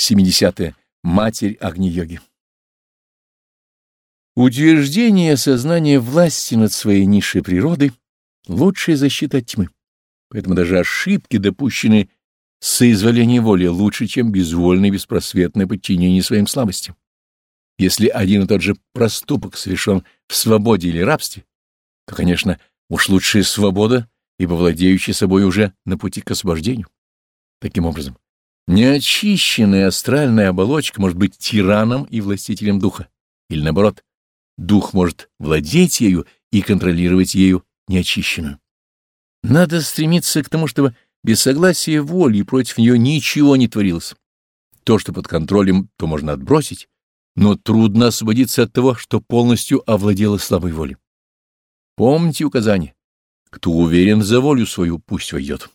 70. -е. Матерь Агни-йоги. Утверждение сознания власти над своей низшей природой — лучшая защита от тьмы. Поэтому даже ошибки, допущенные соизволение воли, лучше, чем безвольное беспросветное подчинение своим слабостям. Если один и тот же проступок совершен в свободе или рабстве, то, конечно, уж лучшая свобода, ибо владеющий собой уже на пути к освобождению. Таким образом, неочищенная астральная оболочка может быть тираном и властителем духа, или наоборот, дух может владеть ею и контролировать ею неочищенную. Надо стремиться к тому, чтобы без согласия воли против нее ничего не творилось. То, что под контролем, то можно отбросить, но трудно освободиться от того, что полностью овладело слабой волей. Помните указание. Кто уверен за волю свою, пусть войдет.